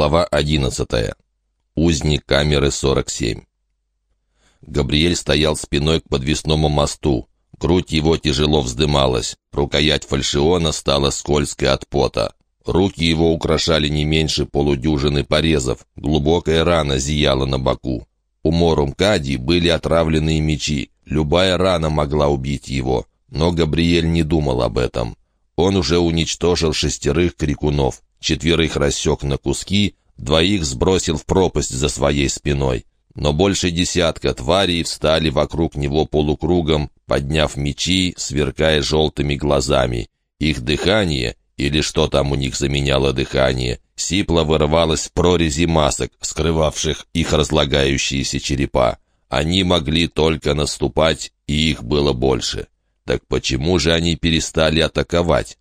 Глава 11. Узник камеры 47. Габриэль стоял спиной к подвесному мосту. Грудь его тяжело вздымалась. Рукоять фальшиона стала скользкой от пота. Руки его украшали не меньше полудюжины порезов. Глубокая рана зияла на боку. У Морумкади были отравленные мечи. Любая рана могла убить его. Но Габриэль не думал об этом. Он уже уничтожил шестерых крикунов, четверых рассек на куски, двоих сбросил в пропасть за своей спиной. Но больше десятка тварей встали вокруг него полукругом, подняв мечи, сверкая желтыми глазами. Их дыхание, или что там у них заменяло дыхание, сипло вырывалось в прорези масок, скрывавших их разлагающиеся черепа. Они могли только наступать, и их было больше. Так почему же они перестали атаковать?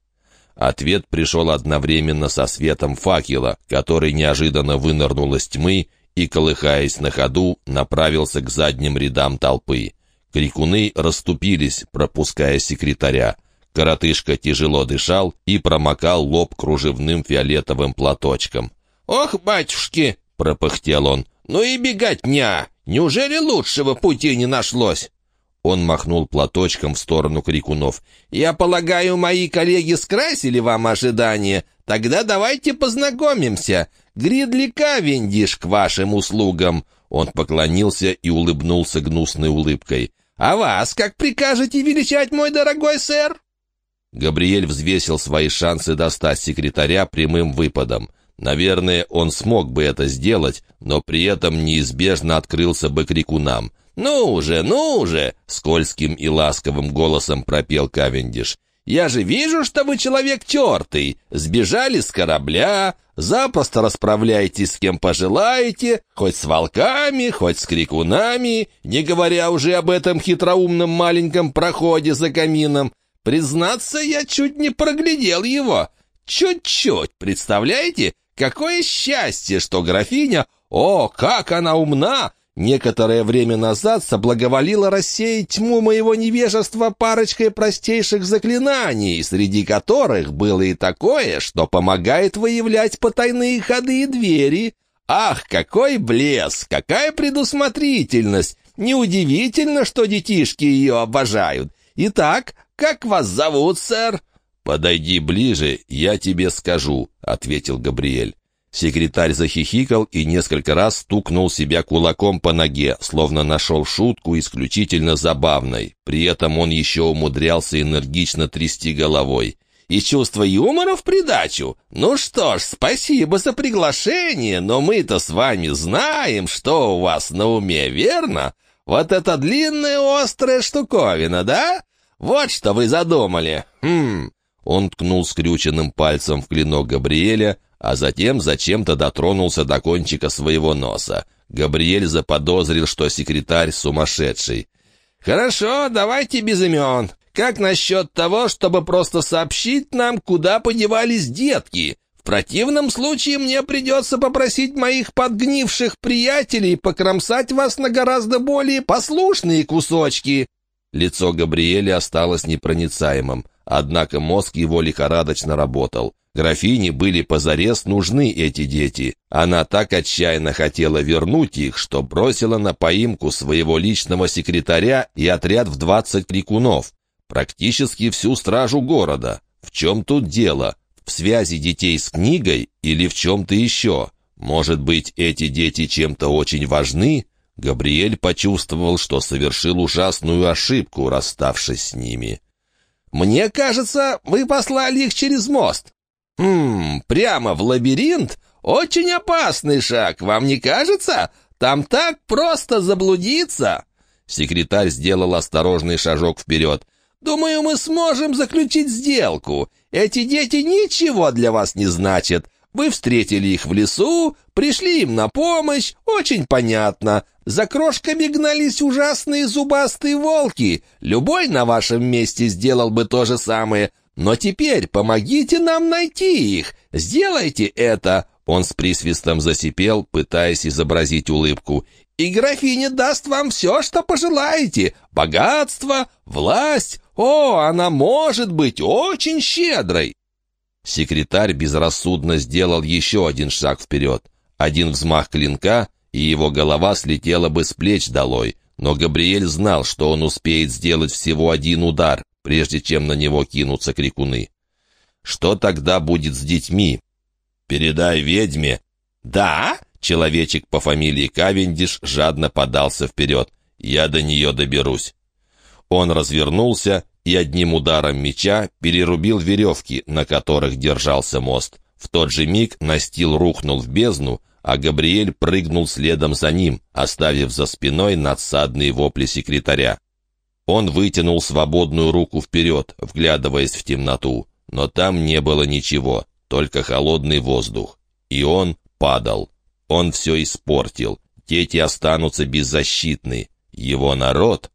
Ответ пришел одновременно со светом факела, который неожиданно вынырнул из тьмы и, колыхаясь на ходу, направился к задним рядам толпы. Крикуны расступились, пропуская секретаря. Коротышка тяжело дышал и промокал лоб кружевным фиолетовым платочком. «Ох, батюшки!» — пропыхтел он. «Ну и бегать ня! Неужели лучшего пути не нашлось?» Он махнул платочком в сторону крикунов. «Я полагаю, мои коллеги скрасили вам ожидания? Тогда давайте познакомимся. Гридли Кавендиш к вашим услугам!» Он поклонился и улыбнулся гнусной улыбкой. «А вас как прикажете величать, мой дорогой сэр?» Габриэль взвесил свои шансы достать секретаря прямым выпадом. Наверное, он смог бы это сделать, но при этом неизбежно открылся бы крикунам. «Ну уже, ну уже!» — скользким и ласковым голосом пропел Кавендиш. «Я же вижу, что вы человек тертый. Сбежали с корабля, запросто расправляйтесь с кем пожелаете, хоть с волками, хоть с крикунами, не говоря уже об этом хитроумном маленьком проходе за камином. Признаться, я чуть не проглядел его. Чуть-чуть, представляете? Какое счастье, что графиня... О, как она умна! Некоторое время назад соблаговолила рассеять тьму моего невежества парочкой простейших заклинаний, среди которых было и такое, что помогает выявлять потайные ходы и двери. Ах, какой блеск, какая предусмотрительность! Неудивительно, что детишки ее обожают. Итак, как вас зовут, сэр?» «Подойди ближе, я тебе скажу», — ответил Габриэль. Секретарь захихикал и несколько раз стукнул себя кулаком по ноге, словно нашел шутку исключительно забавной. При этом он еще умудрялся энергично трясти головой. «И чувство юмора в придачу? Ну что ж, спасибо за приглашение, но мы-то с вами знаем, что у вас на уме, верно? Вот эта длинная острая штуковина, да? Вот что вы задумали. Хм...» Он ткнул скрюченным пальцем в клинок Габриэля, а затем зачем-то дотронулся до кончика своего носа. Габриэль заподозрил, что секретарь сумасшедший. «Хорошо, давайте без имен. Как насчет того, чтобы просто сообщить нам, куда подевались детки? В противном случае мне придется попросить моих подгнивших приятелей покромсать вас на гораздо более послушные кусочки». Лицо Габриэля осталось непроницаемым, однако мозг его лихорадочно работал. Графине были позарез нужны эти дети. Она так отчаянно хотела вернуть их, что бросила на поимку своего личного секретаря и отряд в двадцать крикунов. Практически всю стражу города. В чем тут дело? В связи детей с книгой или в чем-то еще? Может быть, эти дети чем-то очень важны? Габриэль почувствовал, что совершил ужасную ошибку, расставшись с ними. «Мне кажется, вы послали их через мост», «Хм, прямо в лабиринт? Очень опасный шаг, вам не кажется? Там так просто заблудиться!» Секретарь сделал осторожный шажок вперед. «Думаю, мы сможем заключить сделку. Эти дети ничего для вас не значат. Вы встретили их в лесу, пришли им на помощь, очень понятно. За крошками гнались ужасные зубастые волки. Любой на вашем месте сделал бы то же самое. Но теперь помогите нам найти их! Сделайте это!» Он с присвистом засипел, пытаясь изобразить улыбку. «И графиня даст вам все, что пожелаете. Богатство, власть. О, она может быть очень щедрой!» Секретарь безрассудно сделал еще один шаг вперед. Один взмах клинка, и его голова слетела бы с плеч долой, но Габриэль знал, что он успеет сделать всего один удар, прежде чем на него кинутся крикуны. Что тогда будет с детьми? «Передай ведьме». «Да?» — человечек по фамилии Кавендиш жадно подался вперед. «Я до нее доберусь». Он развернулся и одним ударом меча перерубил веревки, на которых держался мост. В тот же миг настил рухнул в бездну, а Габриэль прыгнул следом за ним, оставив за спиной надсадные вопли секретаря. Он вытянул свободную руку вперед, вглядываясь в темноту, но там не было ничего, только холодный воздух. И он падал. Он все испортил. Дети останутся беззащитны. Его народ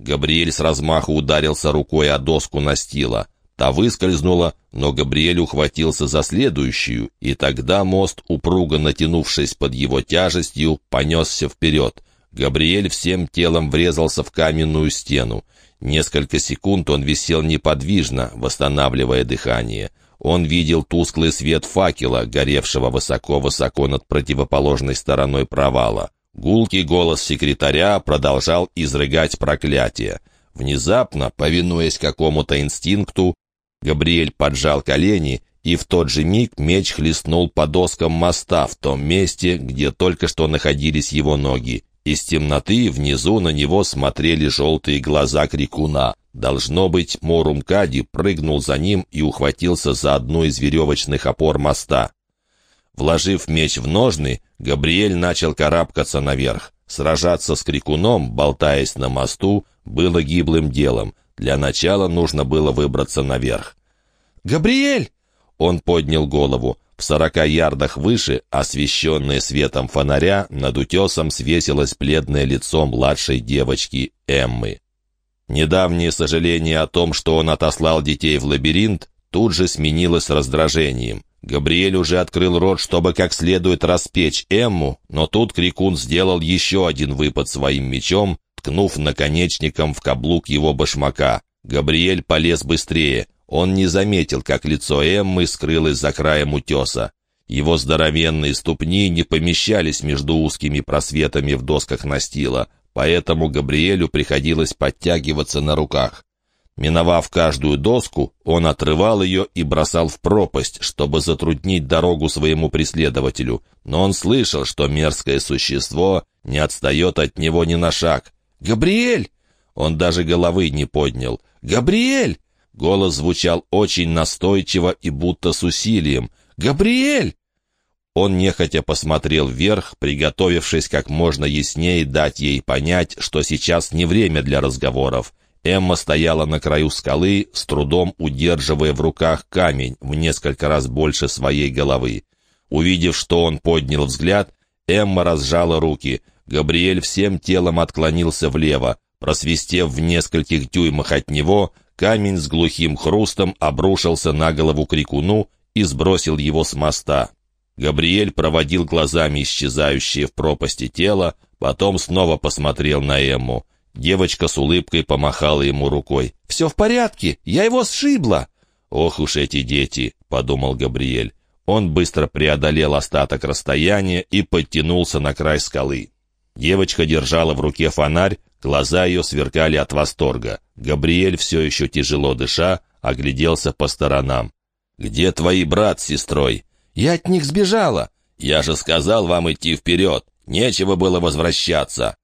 Габриэль с размаху ударился рукой о доску настила. Та выскользнула, но Габриэль ухватился за следующую, и тогда мост, упруго натянувшись под его тяжестью, понесся вперед. Габриэль всем телом врезался в каменную стену. Несколько секунд он висел неподвижно, восстанавливая дыхание. Он видел тусклый свет факела, горевшего высоко-высоко над противоположной стороной провала. Гулкий голос секретаря продолжал изрыгать проклятие. Внезапно, повинуясь какому-то инстинкту, Габриэль поджал колени, и в тот же миг меч хлестнул по доскам моста в том месте, где только что находились его ноги. Из темноты внизу на него смотрели желтые глаза крикуна. Должно быть, Морумкади прыгнул за ним и ухватился за одну из веревочных опор моста. Вложив меч в ножны, Габриэль начал карабкаться наверх. Сражаться с крикуном, болтаясь на мосту, было гиблым делом. Для начала нужно было выбраться наверх. «Габриэль!» Он поднял голову. В сорока ярдах выше, освещенное светом фонаря, над утесом свесилось бледное лицо младшей девочки Эммы. Недавнее сожаление о том, что он отослал детей в лабиринт, тут же сменилось раздражением. Габриэль уже открыл рот, чтобы как следует распечь Эмму, но тут Крикун сделал еще один выпад своим мечом, ткнув наконечником в каблук его башмака. Габриэль полез быстрее. Он не заметил, как лицо Эммы скрылось за краем утеса. Его здоровенные ступни не помещались между узкими просветами в досках настила, поэтому Габриэлю приходилось подтягиваться на руках. Миновав каждую доску, он отрывал ее и бросал в пропасть, чтобы затруднить дорогу своему преследователю. Но он слышал, что мерзкое существо не отстает от него ни на шаг. «Габриэль!» Он даже головы не поднял. «Габриэль!» Голос звучал очень настойчиво и будто с усилием. «Габриэль!» Он нехотя посмотрел вверх, приготовившись как можно яснее дать ей понять, что сейчас не время для разговоров. Эмма стояла на краю скалы, с трудом удерживая в руках камень в несколько раз больше своей головы. Увидев, что он поднял взгляд, Эмма разжала руки. Габриэль всем телом отклонился влево. Просвистев в нескольких дюймах от него, камень с глухим хрустом обрушился на голову крикуну и сбросил его с моста. Габриэль проводил глазами исчезающее в пропасти тело, потом снова посмотрел на Эмму. Девочка с улыбкой помахала ему рукой. «Все в порядке, я его сшибла!» «Ох уж эти дети!» — подумал Габриэль. Он быстро преодолел остаток расстояния и подтянулся на край скалы. Девочка держала в руке фонарь, глаза ее сверкали от восторга. Габриэль, все еще тяжело дыша, огляделся по сторонам. «Где твои брат с сестрой?» «Я от них сбежала!» «Я же сказал вам идти вперед! Нечего было возвращаться!»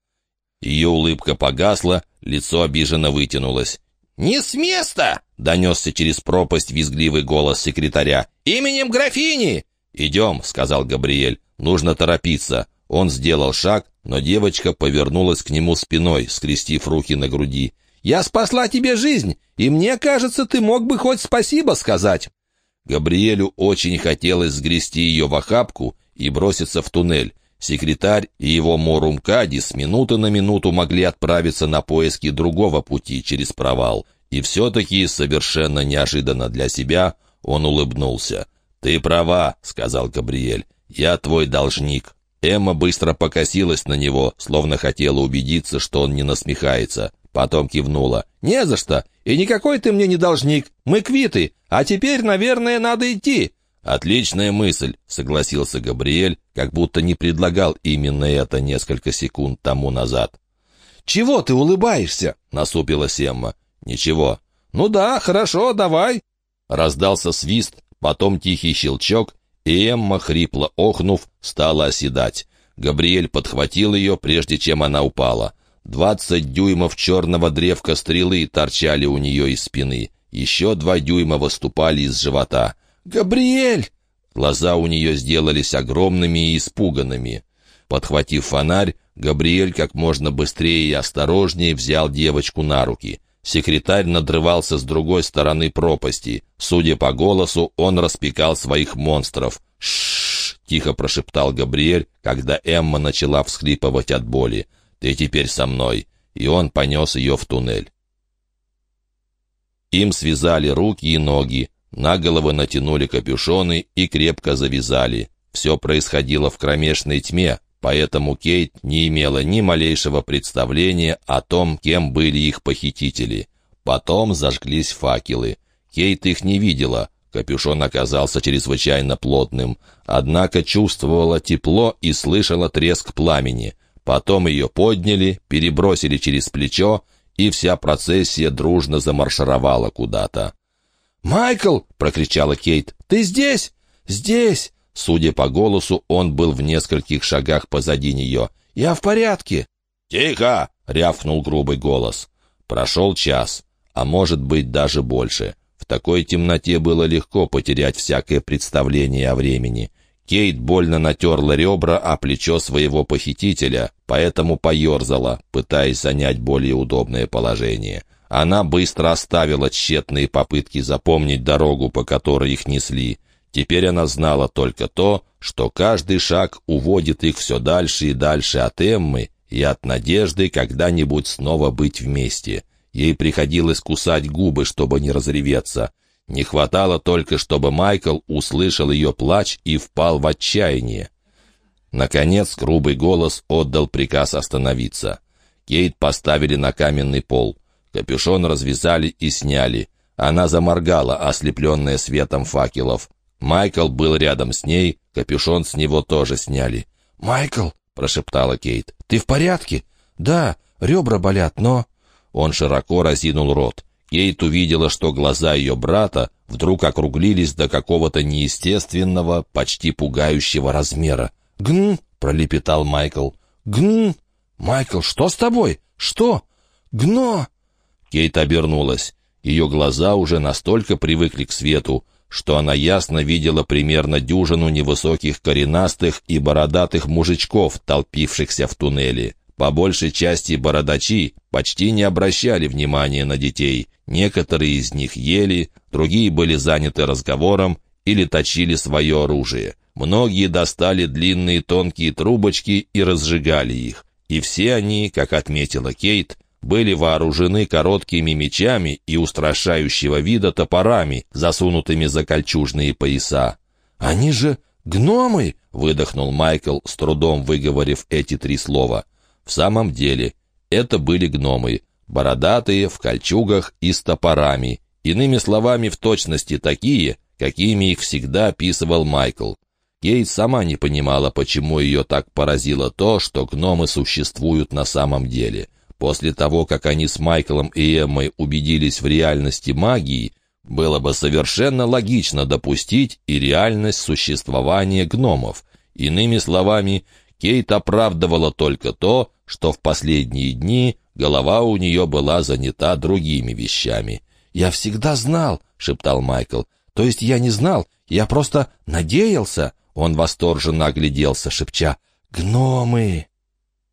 Ее улыбка погасла, лицо обиженно вытянулось. «Не с места!» — донесся через пропасть визгливый голос секретаря. «Именем графини!» «Идем», — сказал Габриэль. «Нужно торопиться». Он сделал шаг, но девочка повернулась к нему спиной, скрестив руки на груди. «Я спасла тебе жизнь, и мне кажется, ты мог бы хоть спасибо сказать». Габриэлю очень хотелось сгрести ее в охапку и броситься в туннель. Секретарь и его Морумкади с минуты на минуту могли отправиться на поиски другого пути через провал. И все-таки, совершенно неожиданно для себя, он улыбнулся. «Ты права», — сказал Габриэль. «Я твой должник». Эмма быстро покосилась на него, словно хотела убедиться, что он не насмехается. Потом кивнула. «Не за что. И никакой ты мне не должник. Мы квиты. А теперь, наверное, надо идти». «Отличная мысль», — согласился Габриэль, как будто не предлагал именно это несколько секунд тому назад. «Чего ты улыбаешься?» — насупилась Эмма. «Ничего». «Ну да, хорошо, давай». Раздался свист, потом тихий щелчок, и Эмма, хрипло охнув, стала оседать. Габриэль подхватил ее, прежде чем она упала. Двадцать дюймов черного древка стрелы торчали у нее из спины. Еще два дюйма выступали из живота. «Габриэль!» Глаза у нее сделались огромными и испуганными. Подхватив фонарь, Габриэль как можно быстрее и осторожнее взял девочку на руки. Секретарь надрывался с другой стороны пропасти. Судя по голосу, он распекал своих монстров. «Ш-ш-ш!» — тихо прошептал Габриэль, когда Эмма начала всхлипывать от боли. «Ты теперь со мной!» И он понес ее в туннель. Им связали руки и ноги, на головы натянули капюшоны и крепко завязали. Все происходило в кромешной тьме, поэтому Кейт не имела ни малейшего представления о том, кем были их похитители. Потом зажглись факелы. Кейт их не видела, капюшон оказался чрезвычайно плотным, однако чувствовала тепло и слышала треск пламени. Потом ее подняли, перебросили через плечо, и вся процессия дружно замаршировала куда-то. «Майкл!» — прокричала Кейт. «Ты здесь? Здесь!» Судя по голосу, он был в нескольких шагах позади нее. «Я в порядке!» «Тихо!» — рявкнул грубый голос. Прошел час, а может быть даже больше. В такой темноте было легко потерять всякое представление о времени. Кейт больно натерла ребра о плечо своего похитителя, поэтому поерзала, пытаясь занять более удобное положение. Она быстро оставила тщетные попытки запомнить дорогу, по которой их несли. Теперь она знала только то, что каждый шаг уводит их все дальше и дальше от Эммы и от надежды когда-нибудь снова быть вместе. Ей приходилось кусать губы, чтобы не разреветься. Не хватало только, чтобы Майкл услышал ее плач и впал в отчаяние. Наконец грубый голос отдал приказ остановиться. Кейт поставили на каменный пол. Капюшон развязали и сняли. Она заморгала, ослепленная светом факелов. Майкл был рядом с ней, капюшон с него тоже сняли. «Майкл!» — прошептала Кейт. «Ты в порядке?» «Да, ребра болят, но...» Он широко разинул рот. Кейт увидела, что глаза ее брата вдруг округлились до какого-то неестественного, почти пугающего размера. «Гн!» — пролепетал Майкл. «Гн! Майкл, что с тобой? Что? Гно!» Кейт обернулась. Ее глаза уже настолько привыкли к свету, что она ясно видела примерно дюжину невысоких коренастых и бородатых мужичков, толпившихся в туннеле. По большей части бородачи почти не обращали внимания на детей. Некоторые из них ели, другие были заняты разговором или точили свое оружие. Многие достали длинные тонкие трубочки и разжигали их. И все они, как отметила Кейт, были вооружены короткими мечами и устрашающего вида топорами, засунутыми за кольчужные пояса. «Они же гномы!» — выдохнул Майкл, с трудом выговорив эти три слова. В самом деле, это были гномы, бородатые, в кольчугах и с топорами, иными словами, в точности такие, какими их всегда описывал Майкл. Кейт сама не понимала, почему ее так поразило то, что гномы существуют на самом деле. После того, как они с Майклом и Эммой убедились в реальности магии, было бы совершенно логично допустить и реальность существования гномов. Иными словами, Кейт оправдывала только то, что в последние дни голова у нее была занята другими вещами. «Я всегда знал», — шептал Майкл. «То есть я не знал, я просто надеялся». Он восторженно огляделся, шепча «Гномы!»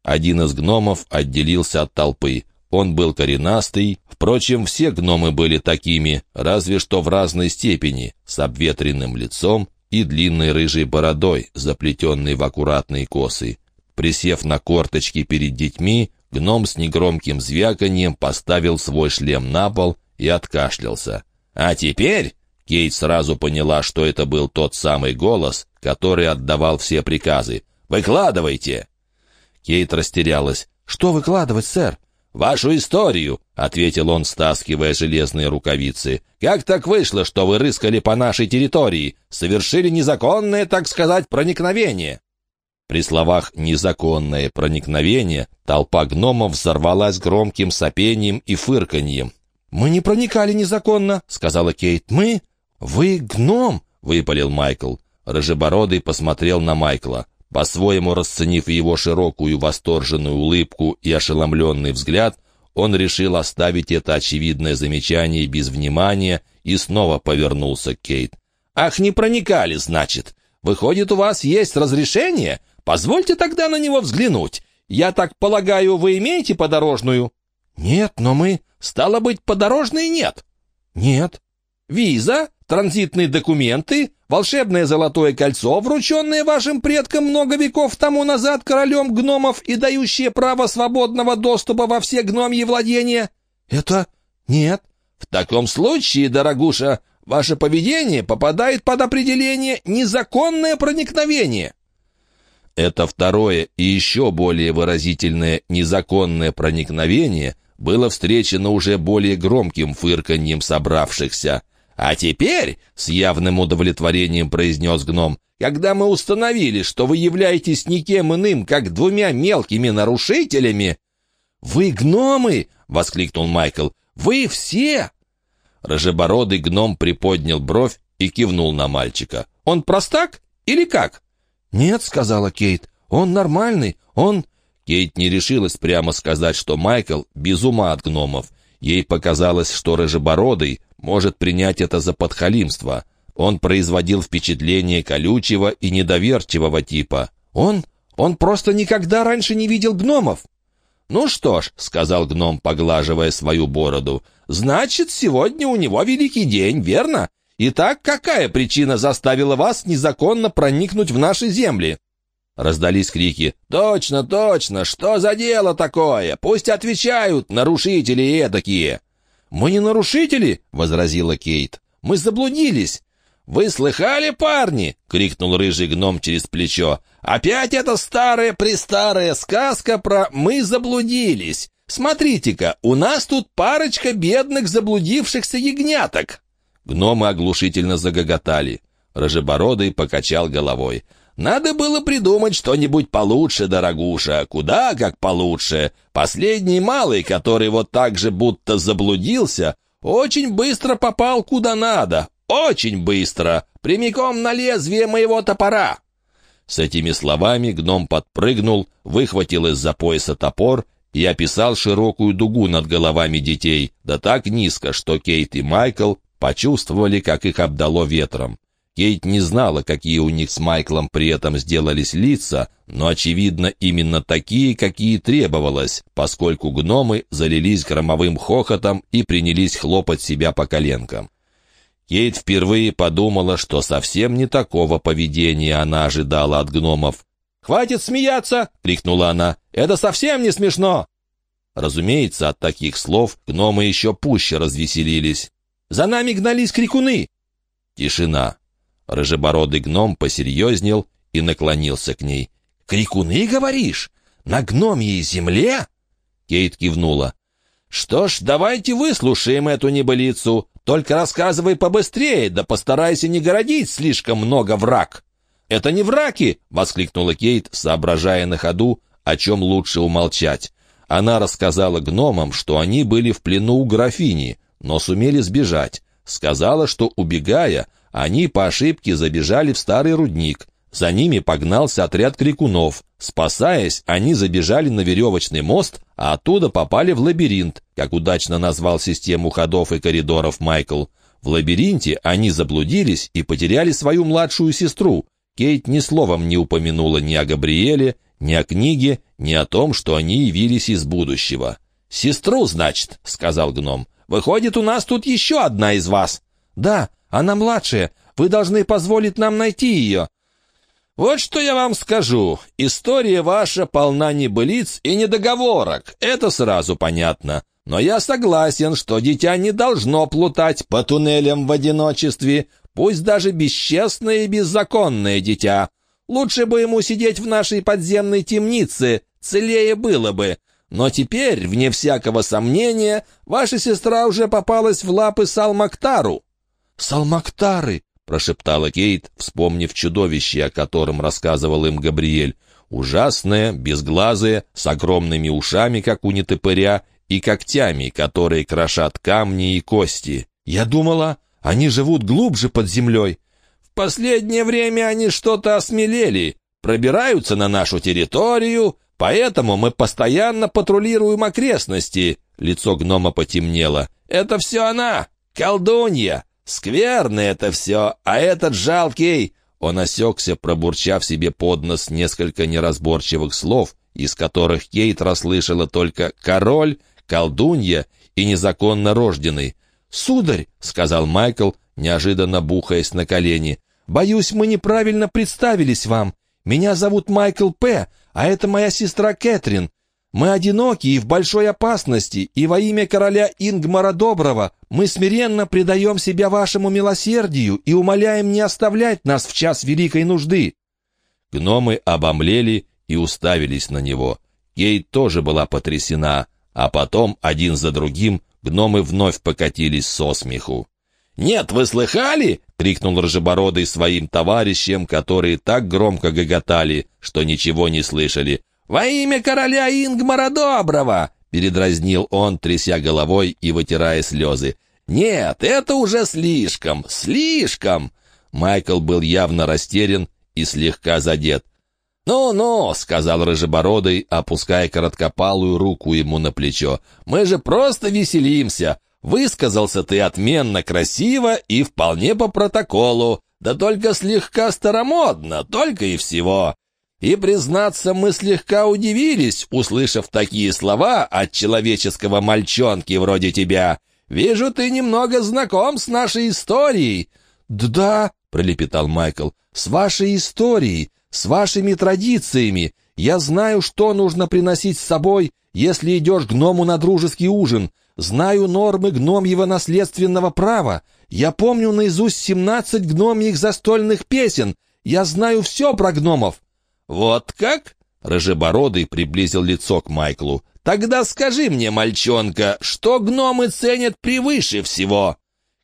Один из гномов отделился от толпы. Он был коренастый, впрочем, все гномы были такими, разве что в разной степени, с обветренным лицом и длинной рыжей бородой, заплетенной в аккуратные косы. Присев на корточки перед детьми, гном с негромким звяканьем поставил свой шлем на пол и откашлялся. «А теперь...» Кейт сразу поняла, что это был тот самый голос, который отдавал все приказы. «Выкладывайте!» Кейт растерялась. «Что выкладывать, сэр?» «Вашу историю», — ответил он, стаскивая железные рукавицы. «Как так вышло, что вы рыскали по нашей территории, совершили незаконное, так сказать, проникновение?» При словах «незаконное проникновение» толпа гномов взорвалась громким сопением и фырканьем. «Мы не проникали незаконно», — сказала Кейт. «Мы? Вы гном?» — выпалил Майкл. Рыжебородый посмотрел на Майкла. По-своему расценив его широкую восторженную улыбку и ошеломленный взгляд, он решил оставить это очевидное замечание без внимания и снова повернулся к Кейт. «Ах, не проникали, значит! Выходит, у вас есть разрешение? Позвольте тогда на него взглянуть. Я так полагаю, вы имеете подорожную?» «Нет, но мы...» «Стало быть, подорожной нет?» «Нет». «Виза? Транзитные документы? волшебное золотое кольцо, врученное вашим предкам много веков тому назад королем гномов и дающее право свободного доступа во все гномьи владения? Это... нет. В таком случае, дорогуша, ваше поведение попадает под определение «незаконное проникновение». Это второе и еще более выразительное «незаконное проникновение» было встречено уже более громким фырканьем собравшихся. «А теперь», — с явным удовлетворением произнес гном, «когда мы установили, что вы являетесь никем иным, как двумя мелкими нарушителями...» «Вы гномы!» — воскликнул Майкл. «Вы все!» Рожебородый гном приподнял бровь и кивнул на мальчика. «Он простак или как?» «Нет», — сказала Кейт, — «он нормальный, он...» Кейт не решилась прямо сказать, что Майкл без ума от гномов. Ей показалось, что Рыжебородый может принять это за подхалимство. Он производил впечатление колючего и недоверчивого типа. «Он? Он просто никогда раньше не видел гномов!» «Ну что ж», — сказал гном, поглаживая свою бороду, «значит, сегодня у него великий день, верно? Итак, какая причина заставила вас незаконно проникнуть в наши земли?» Раздались крики «Точно, точно! Что за дело такое? Пусть отвечают, нарушители эдакие!» «Мы не нарушители!» — возразила Кейт. «Мы заблудились!» «Вы слыхали, парни?» — крикнул рыжий гном через плечо. «Опять эта старая-престарая сказка про «мы заблудились». Смотрите-ка, у нас тут парочка бедных заблудившихся ягняток!» Гномы оглушительно загоготали. Рожебородый покачал головой. Надо было придумать что-нибудь получше, дорогуша, куда как получше. Последний малый, который вот так же будто заблудился, очень быстро попал куда надо, очень быстро, прямиком на лезвие моего топора». С этими словами гном подпрыгнул, выхватил из-за пояса топор и описал широкую дугу над головами детей, да так низко, что Кейт и Майкл почувствовали, как их обдало ветром. Кейт не знала, какие у них с Майклом при этом сделались лица, но, очевидно, именно такие, какие требовалось, поскольку гномы залились громовым хохотом и принялись хлопать себя по коленкам. Кейт впервые подумала, что совсем не такого поведения она ожидала от гномов. «Хватит смеяться!» — крикнула она. «Это совсем не смешно!» Разумеется, от таких слов гномы еще пуще развеселились. «За нами гнались крикуны!» Тишина. Рыжебородый гном посерьезнел и наклонился к ней. «Крикуны, говоришь? На гномьей земле?» Кейт кивнула. «Что ж, давайте выслушаем эту небылицу. Только рассказывай побыстрее, да постарайся не городить слишком много враг». «Это не враки!» — воскликнула Кейт, соображая на ходу, о чем лучше умолчать. Она рассказала гномам, что они были в плену у графини, но сумели сбежать. Сказала, что, убегая, они по ошибке забежали в старый рудник. За ними погнался отряд крикунов. Спасаясь, они забежали на веревочный мост, а оттуда попали в лабиринт, как удачно назвал систему ходов и коридоров Майкл. В лабиринте они заблудились и потеряли свою младшую сестру. Кейт ни словом не упомянула ни о Габриэле, ни о книге, ни о том, что они явились из будущего. «Сестру, значит», — сказал гном. «Выходит, у нас тут еще одна из вас». «Да, она младшая. Вы должны позволить нам найти ее». «Вот что я вам скажу. История ваша полна небылиц и недоговорок. Это сразу понятно. Но я согласен, что дитя не должно плутать по туннелям в одиночестве, пусть даже бесчестное и беззаконное дитя. Лучше бы ему сидеть в нашей подземной темнице, целее было бы. Но теперь, вне всякого сомнения, ваша сестра уже попалась в лапы Салмактару». «Салмактары!» — прошептала Кейт, вспомнив чудовище, о котором рассказывал им Габриэль. Ужасное, безглазое, с огромными ушами, как у нетопыря, и когтями, которые крошат камни и кости. «Я думала, они живут глубже под землей». «В последнее время они что-то осмелели, пробираются на нашу территорию, поэтому мы постоянно патрулируем окрестности». Лицо гнома потемнело. «Это все она, колдунья. Скверно это все, а этот жалкий...» Он осекся, пробурчав себе под нос несколько неразборчивых слов, из которых Кейт расслышала только «король», «колдунья» и «незаконно рожденный». «Сударь», — сказал Майкл, неожиданно бухаясь на колени, — «боюсь, мы неправильно представились вам. Меня зовут Майкл П., а это моя сестра Кэтрин. Мы одиноки и в большой опасности, и во имя короля Ингмара Доброго мы смиренно предаем себя вашему милосердию и умоляем не оставлять нас в час великой нужды». Гномы обомлели и уставились на него. Кейт тоже была потрясена, а потом, один за другим, гномы вновь покатились со смеху. «Нет, вы слыхали?» — крикнул Рожебородый своим товарищам, которые так громко гоготали, что ничего не слышали. «Во имя короля Ингмара Доброго!» — передразнил он, тряся головой и вытирая слезы. «Нет, это уже слишком, слишком!» Майкл был явно растерян и слегка задет. «Ну-ну», — сказал Рыжебородый, опуская короткопалую руку ему на плечо, — «мы же просто веселимся. Высказался ты отменно красиво и вполне по протоколу, да только слегка старомодно, только и всего. И, признаться, мы слегка удивились, услышав такие слова от человеческого мальчонки вроде тебя. Вижу, ты немного знаком с нашей историей». «Да», — пролепетал Майкл, — «с вашей историей, с вашими традициями. Я знаю, что нужно приносить с собой, если идешь гному на дружеский ужин. Знаю нормы гномьего наследственного права. Я помню наизусть семнадцать гномьих застольных песен. Я знаю все про гномов». «Вот как?» — Рыжебородый приблизил лицо к Майклу. «Тогда скажи мне, мальчонка, что гномы ценят превыше всего?»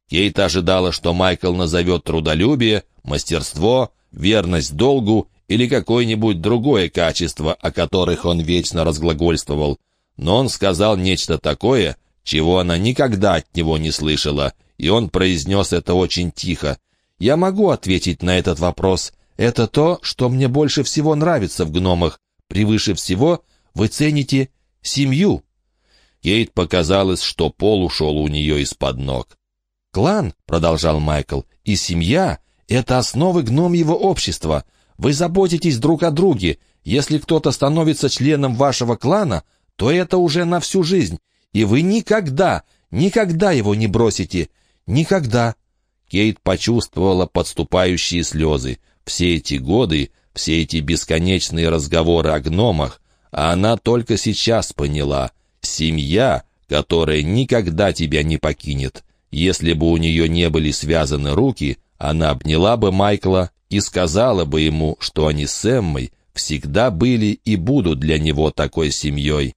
Кейт ожидала, что Майкл назовет трудолюбие, мастерство, верность долгу или какое-нибудь другое качество, о которых он вечно разглагольствовал. Но он сказал нечто такое, чего она никогда от него не слышала, и он произнес это очень тихо. «Я могу ответить на этот вопрос. Это то, что мне больше всего нравится в гномах. Превыше всего вы цените семью». Кейт показалось, что пол ушел у нее из-под ног. «Клан», — продолжал Майкл, — «и семья — это основы гномьего общества. Вы заботитесь друг о друге. Если кто-то становится членом вашего клана, то это уже на всю жизнь, и вы никогда, никогда его не бросите. Никогда». Кейт почувствовала подступающие слезы. Все эти годы, все эти бесконечные разговоры о гномах, а она только сейчас поняла. Семья, которая никогда тебя не покинет. Если бы у нее не были связаны руки, она обняла бы Майкла и сказала бы ему, что они с Эммой всегда были и будут для него такой семьей.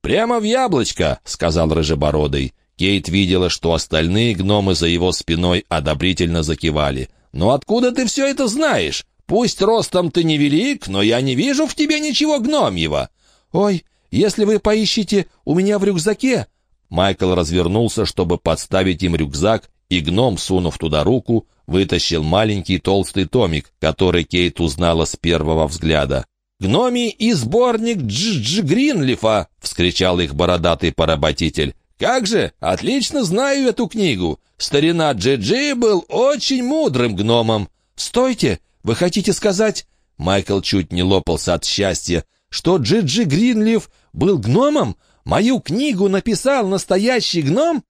«Прямо в яблочко», — сказал Рыжебородый. Кейт видела, что остальные гномы за его спиной одобрительно закивали. «Но откуда ты все это знаешь? Пусть ростом ты не велик, но я не вижу в тебе ничего гномьего». «Ой, если вы поищите у меня в рюкзаке...» Майкл развернулся, чтобы подставить им рюкзак, и гном, сунув туда руку, вытащил маленький толстый томик, который Кейт узнала с первого взгляда. «Гномий и сборник Дж-Дж Гринлифа!» — вскричал их бородатый поработитель. «Как же! Отлично знаю эту книгу! Старина Джи-Джи был очень мудрым гномом!» «Стойте! Вы хотите сказать...» Майкл чуть не лопался от счастья. «Что Джи-Джи Гринлиф был гномом? Мою книгу написал настоящий гном?»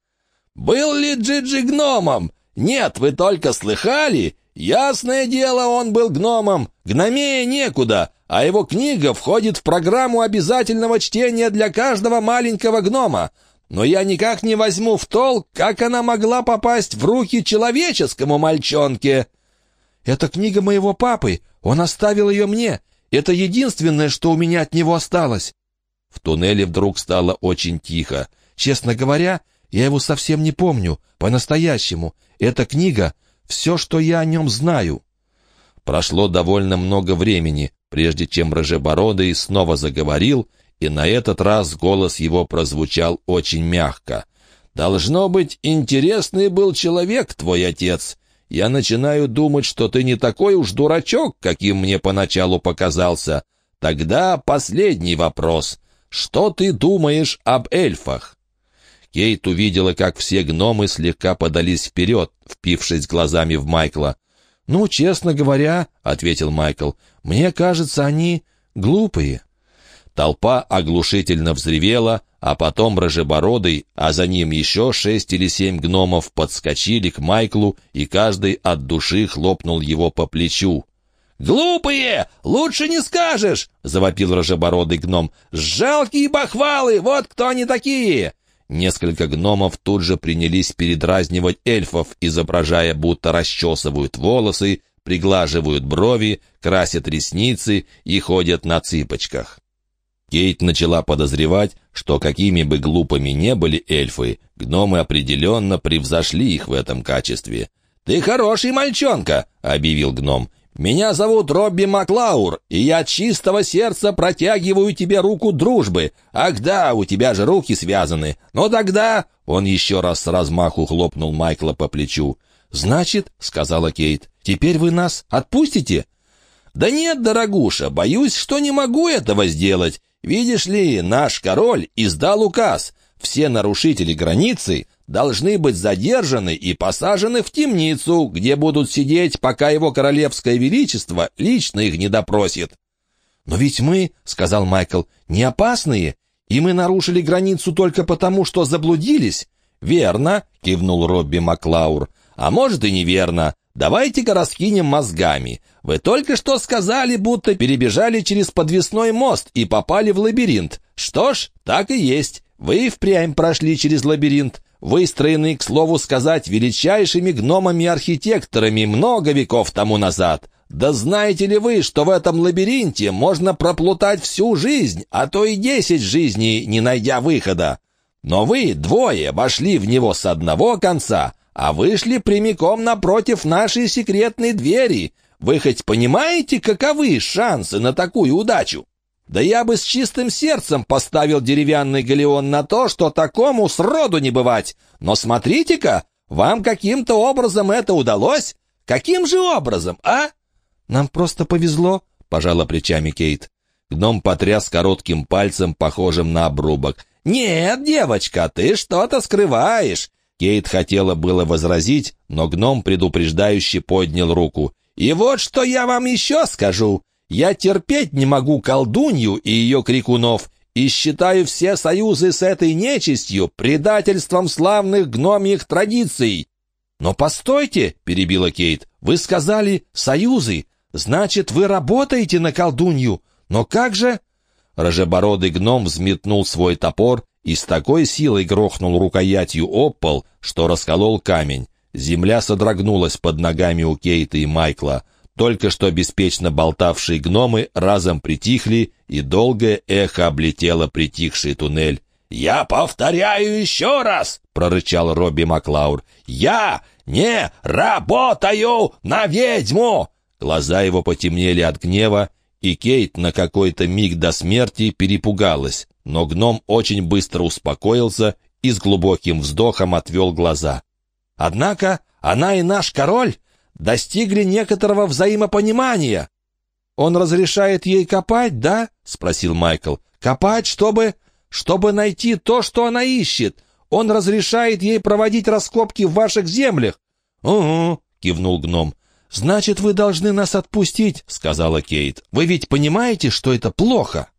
«Был ли Джи-Джи гномом? Нет, вы только слыхали? Ясное дело, он был гномом. Гномее некуда, а его книга входит в программу обязательного чтения для каждого маленького гнома но я никак не возьму в толк, как она могла попасть в руки человеческому мальчонке». «Это книга моего папы, он оставил ее мне. Это единственное, что у меня от него осталось». В туннеле вдруг стало очень тихо. «Честно говоря, я его совсем не помню, по-настоящему. Эта книга — все, что я о нем знаю». Прошло довольно много времени, прежде чем Рожебородый снова заговорил, и на этот раз голос его прозвучал очень мягко. «Должно быть, интересный был человек твой отец. Я начинаю думать, что ты не такой уж дурачок, каким мне поначалу показался. Тогда последний вопрос. Что ты думаешь об эльфах?» Кейт увидела, как все гномы слегка подались вперед, впившись глазами в Майкла. «Ну, честно говоря», — ответил Майкл, — «мне кажется, они глупые». Толпа оглушительно взревела, а потом Рожебородый, а за ним еще шесть или семь гномов подскочили к Майклу, и каждый от души хлопнул его по плечу. «Глупые! Лучше не скажешь!» — завопил Рожебородый гном. «Жалкие бахвалы! Вот кто они такие!» Несколько гномов тут же принялись передразнивать эльфов, изображая, будто расчесывают волосы, приглаживают брови, красят ресницы и ходят на цыпочках. Кейт начала подозревать, что какими бы глупыми не были эльфы, гномы определенно превзошли их в этом качестве. «Ты хороший мальчонка», — объявил гном. «Меня зовут Робби Маклаур, и я от чистого сердца протягиваю тебе руку дружбы. Ах да, у тебя же руки связаны. Но тогда...» Он еще раз с размаху хлопнул Майкла по плечу. «Значит», — сказала Кейт, — «теперь вы нас отпустите?» «Да нет, дорогуша, боюсь, что не могу этого сделать. Видишь ли, наш король издал указ. Все нарушители границы должны быть задержаны и посажены в темницу, где будут сидеть, пока его королевское величество лично их не допросит. «Но ведь мы, — сказал Майкл, — не опасные, и мы нарушили границу только потому, что заблудились». «Верно», — кивнул Робби Маклаур. «А может и неверно. Давайте-ка раскинем мозгами. Вы только что сказали, будто перебежали через подвесной мост и попали в лабиринт. Что ж, так и есть. Вы впрямь прошли через лабиринт, выстроенный, к слову сказать, величайшими гномами-архитекторами много веков тому назад. Да знаете ли вы, что в этом лабиринте можно проплутать всю жизнь, а то и десять жизней, не найдя выхода? Но вы, двое, вошли в него с одного конца, а вышли прямиком напротив нашей секретной двери. Вы хоть понимаете, каковы шансы на такую удачу? Да я бы с чистым сердцем поставил деревянный галеон на то, что такому сроду не бывать. Но смотрите-ка, вам каким-то образом это удалось? Каким же образом, а? Нам просто повезло, пожала плечами Кейт. Гном потряс коротким пальцем, похожим на обрубок. «Нет, девочка, ты что-то скрываешь. Кейт хотела было возразить, но гном предупреждающе поднял руку. «И вот что я вам еще скажу. Я терпеть не могу колдунью и ее крикунов, и считаю все союзы с этой нечистью предательством славных гномьих традиций». «Но постойте», — перебила Кейт, — «вы сказали «союзы». Значит, вы работаете на колдунью. Но как же...» Рожебородый гном взметнул свой топор и с такой силой грохнул рукоятью об пол, что расколол камень. Земля содрогнулась под ногами у Кейта и Майкла. Только что беспечно болтавшие гномы разом притихли, и долгое эхо облетело притихший туннель. «Я повторяю еще раз!» — прорычал Робби Маклаур. «Я не работаю на ведьму!» Глаза его потемнели от гнева, и Кейт на какой-то миг до смерти перепугалась но гном очень быстро успокоился и с глубоким вздохом отвел глаза. «Однако она и наш король достигли некоторого взаимопонимания». «Он разрешает ей копать, да?» — спросил Майкл. «Копать, чтобы... чтобы найти то, что она ищет. Он разрешает ей проводить раскопки в ваших землях». «Угу», — кивнул гном. «Значит, вы должны нас отпустить», — сказала Кейт. «Вы ведь понимаете, что это плохо?»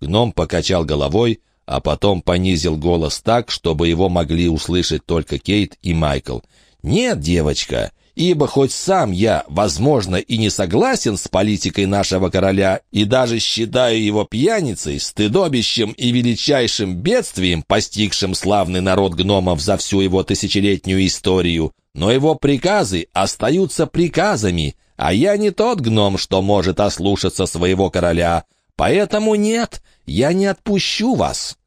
Гном покачал головой, а потом понизил голос так, чтобы его могли услышать только Кейт и Майкл. «Нет, девочка, ибо хоть сам я, возможно, и не согласен с политикой нашего короля и даже считаю его пьяницей, стыдобищем и величайшим бедствием, постигшим славный народ гномов за всю его тысячелетнюю историю, но его приказы остаются приказами, а я не тот гном, что может ослушаться своего короля». Поэтому нет, я не отпущу вас».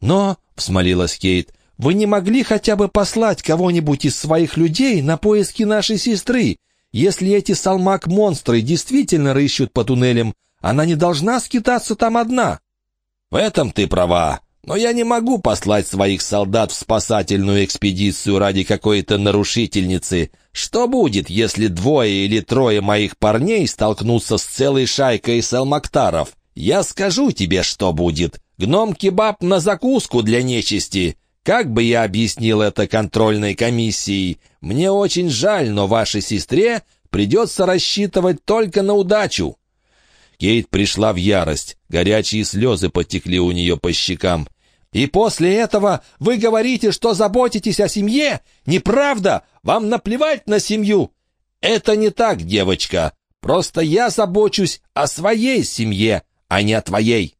«Но», — взмолилась Кейт, — «вы не могли хотя бы послать кого-нибудь из своих людей на поиски нашей сестры? Если эти салмак-монстры действительно рыщут по туннелям, она не должна скитаться там одна». «В этом ты права. Но я не могу послать своих солдат в спасательную экспедицию ради какой-то нарушительницы. Что будет, если двое или трое моих парней столкнутся с целой шайкой салмактаров? Я скажу тебе, что будет. Гном-кебаб на закуску для нечисти. Как бы я объяснил это контрольной комиссией? Мне очень жаль, но вашей сестре придется рассчитывать только на удачу». Кейт пришла в ярость. Горячие слезы потекли у нее по щекам. «И после этого вы говорите, что заботитесь о семье? Неправда! Вам наплевать на семью!» «Это не так, девочка. Просто я забочусь о своей семье, а не о твоей».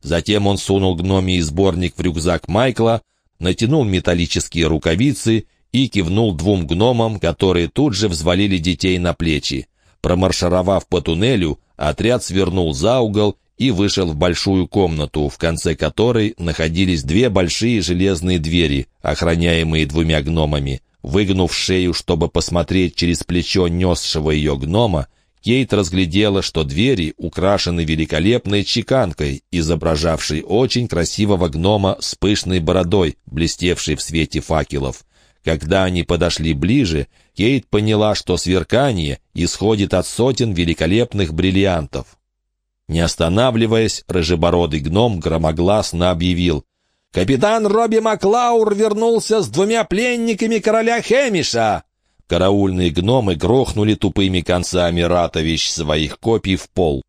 Затем он сунул гномий сборник в рюкзак Майкла, натянул металлические рукавицы и кивнул двум гномам, которые тут же взвалили детей на плечи. Промаршировав по туннелю, отряд свернул за угол и вышел в большую комнату, в конце которой находились две большие железные двери, охраняемые двумя гномами. Выгнув шею, чтобы посмотреть через плечо несшего ее гнома, Кейт разглядела, что двери украшены великолепной чеканкой, изображавшей очень красивого гнома с пышной бородой, блестевшей в свете факелов. Когда они подошли ближе, Кейт поняла, что сверкание исходит от сотен великолепных бриллиантов. Не останавливаясь, рыжебородый гном громогласно объявил «Капитан Робби Маклаур вернулся с двумя пленниками короля Хемиша!» Караульные гномы грохнули тупыми концами ратовищ своих копий в пол.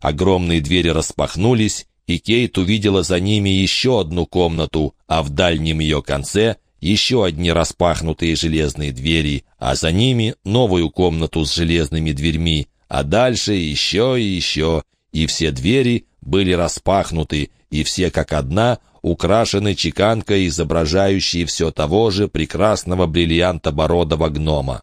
Огромные двери распахнулись, и Кейт увидела за ними еще одну комнату, а в дальнем ее конце еще одни распахнутые железные двери, а за ними новую комнату с железными дверьми, а дальше еще и еще, и все двери были распахнуты, и все как одна украшены чеканкой, изображающей все того же прекрасного бриллианта-бородого гнома.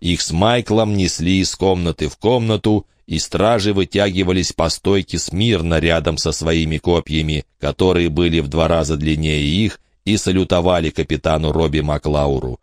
Их с Майклом несли из комнаты в комнату, и стражи вытягивались по стойке смирно рядом со своими копьями, которые были в два раза длиннее их, и салютовали капитану Робби Маклауру.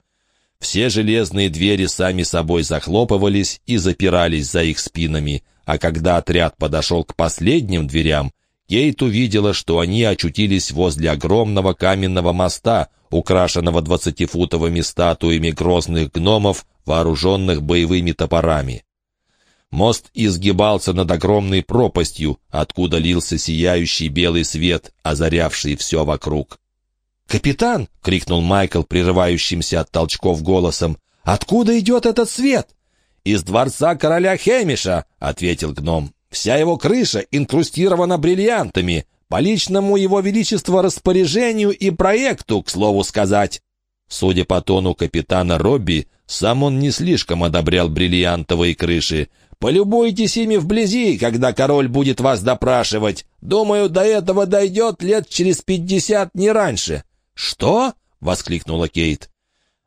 Все железные двери сами собой захлопывались и запирались за их спинами, а когда отряд подошел к последним дверям, Кейт увидела, что они очутились возле огромного каменного моста, украшенного двадцатифутовыми статуями грозных гномов, вооруженных боевыми топорами. Мост изгибался над огромной пропастью, откуда лился сияющий белый свет, озарявший все вокруг. «Капитан!» — крикнул Майкл, прерывающимся от толчков голосом. «Откуда идет этот свет?» «Из дворца короля Хемиша!» — ответил гном. Вся его крыша инкрустирована бриллиантами, по личному его величества распоряжению и проекту, к слову сказать. Судя по тону капитана Робби, сам он не слишком одобрял бриллиантовые крыши. «Полюбуйтесь ими вблизи, когда король будет вас допрашивать. Думаю, до этого дойдет лет через пятьдесят, не раньше». «Что?» — воскликнула Кейт.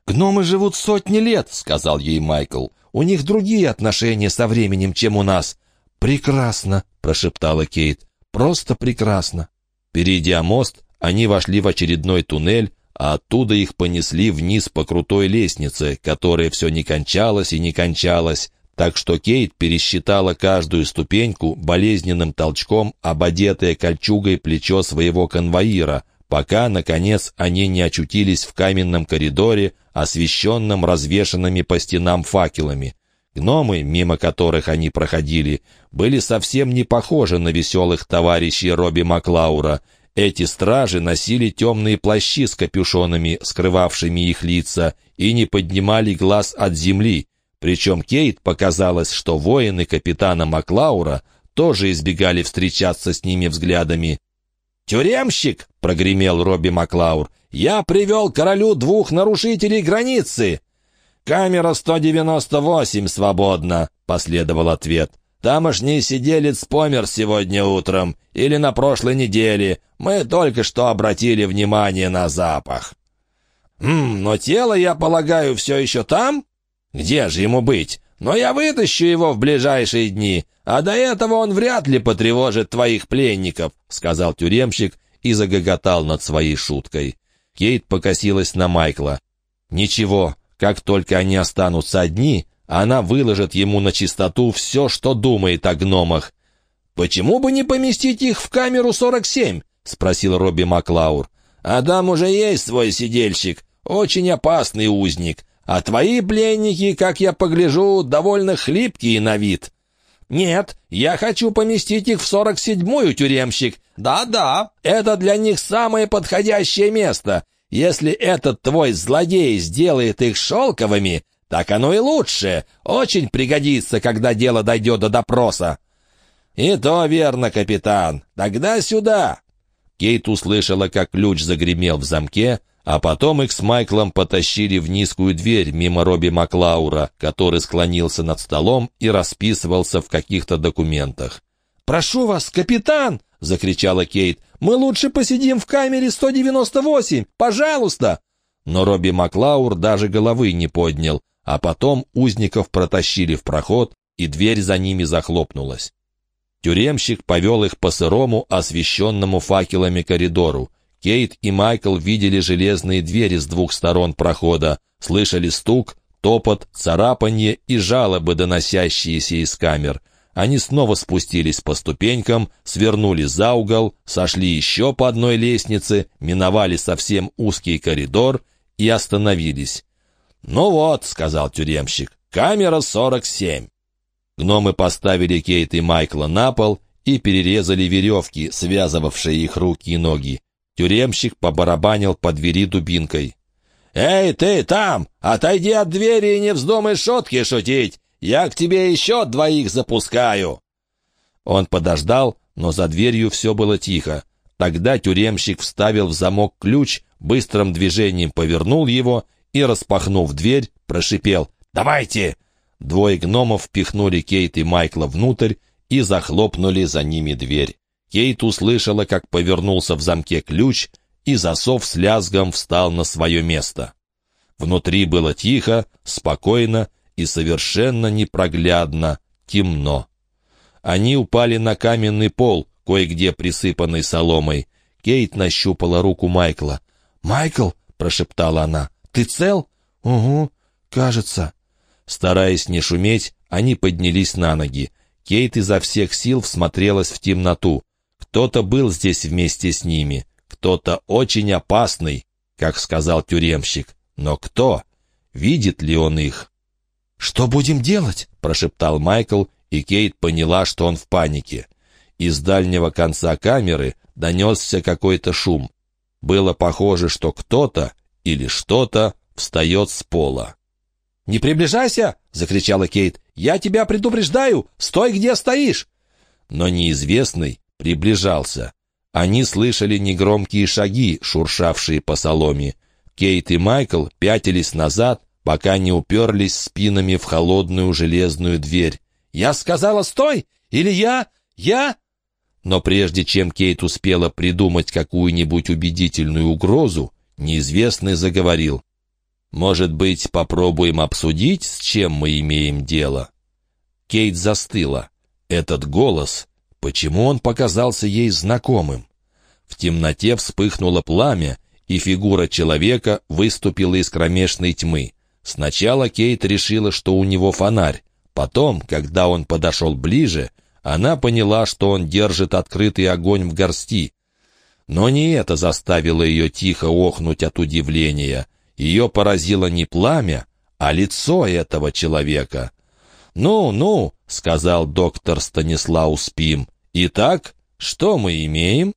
«Гномы живут сотни лет», — сказал ей Майкл. «У них другие отношения со временем, чем у нас. «Прекрасно!» — прошептала Кейт. «Просто прекрасно!» Перейдя мост, они вошли в очередной туннель, а оттуда их понесли вниз по крутой лестнице, которая все не кончалась и не кончалась, так что Кейт пересчитала каждую ступеньку болезненным толчком об одетое кольчугой плечо своего конвоира, пока, наконец, они не очутились в каменном коридоре, освещенном развешанными по стенам факелами. Гномы, мимо которых они проходили, были совсем не похожи на веселых товарищей Робби Маклаура. Эти стражи носили темные плащи с капюшонами, скрывавшими их лица, и не поднимали глаз от земли. Причем Кейт показалось, что воины капитана Маклаура тоже избегали встречаться с ними взглядами. «Тюремщик!» — прогремел Робби Маклаур. «Я привел королю двух нарушителей границы!» «Камера 198 свободна», — последовал ответ. «Тамошний сиделец помер сегодня утром или на прошлой неделе. Мы только что обратили внимание на запах». «Хм, но тело, я полагаю, все еще там?» «Где же ему быть? но я вытащу его в ближайшие дни, а до этого он вряд ли потревожит твоих пленников», — сказал тюремщик и загоготал над своей шуткой. Кейт покосилась на Майкла. «Ничего, как только они останутся одни, она выложит ему на чистоту все, что думает о гномах». «Почему бы не поместить их в камеру 47?» — спросил Робби Маклаур. «Адам уже есть свой сидельщик, очень опасный узник, а твои пленники, как я погляжу, довольно хлипкие на вид». «Нет, я хочу поместить их в сорок седьмую, тюремщик. Да-да, это для них самое подходящее место. Если этот твой злодей сделает их шелковыми, так оно и лучше. Очень пригодится, когда дело дойдет до допроса». «И то верно, капитан. Тогда сюда». Кейт услышала, как ключ загремел в замке, а потом их с Майклом потащили в низкую дверь мимо Робби Маклаура, который склонился над столом и расписывался в каких-то документах. «Прошу вас, капитан!» — закричала Кейт. «Мы лучше посидим в камере 198! Пожалуйста!» Но Робби Маклаур даже головы не поднял, а потом узников протащили в проход, и дверь за ними захлопнулась. Тюремщик повел их по сырому, освещенному факелами коридору. Кейт и Майкл видели железные двери с двух сторон прохода, слышали стук, топот, царапанье и жалобы, доносящиеся из камер. Они снова спустились по ступенькам, свернули за угол, сошли еще по одной лестнице, миновали совсем узкий коридор и остановились. «Ну вот», — сказал тюремщик, — «камера 47». Гномы поставили Кейт и Майкла на пол и перерезали веревки, связывавшие их руки и ноги. Тюремщик побарабанил по двери дубинкой. «Эй, ты там! Отойди от двери и не вздумай шутки шутить! Я к тебе еще двоих запускаю!» Он подождал, но за дверью все было тихо. Тогда тюремщик вставил в замок ключ, быстрым движением повернул его и, распахнув дверь, прошипел «Давайте!». Двое гномов впихнули Кейт и Майкла внутрь и захлопнули за ними дверь. Кейт услышала, как повернулся в замке ключ, и засов с лязгом встал на свое место. Внутри было тихо, спокойно и совершенно непроглядно, темно. Они упали на каменный пол, кое-где присыпанный соломой. Кейт нащупала руку Майкла. «Майкл!» — прошептала она. «Ты цел?» «Угу, кажется». Стараясь не шуметь, они поднялись на ноги. Кейт изо всех сил всмотрелась в темноту. Кто-то был здесь вместе с ними, кто-то очень опасный, как сказал тюремщик. Но кто? Видит ли он их? «Что будем делать?» — прошептал Майкл, и Кейт поняла, что он в панике. Из дальнего конца камеры донесся какой-то шум. Было похоже, что кто-то или что-то встает с пола. «Не приближайся!» — закричала Кейт. «Я тебя предупреждаю! Стой, где стоишь!» Но неизвестный приближался. Они слышали негромкие шаги, шуршавшие по соломе. Кейт и Майкл пятились назад, пока не уперлись спинами в холодную железную дверь. «Я сказала, стой! Или я? Я?» Но прежде чем Кейт успела придумать какую-нибудь убедительную угрозу, неизвестный заговорил. «Может быть, попробуем обсудить, с чем мы имеем дело?» Кейт застыла. Этот голос Почему он показался ей знакомым? В темноте вспыхнуло пламя, и фигура человека выступила из кромешной тьмы. Сначала Кейт решила, что у него фонарь. Потом, когда он подошел ближе, она поняла, что он держит открытый огонь в горсти. Но не это заставило ее тихо охнуть от удивления. Ее поразило не пламя, а лицо этого человека. «Ну, ну», — сказал доктор Станислав Спим, Итак, что мы имеем?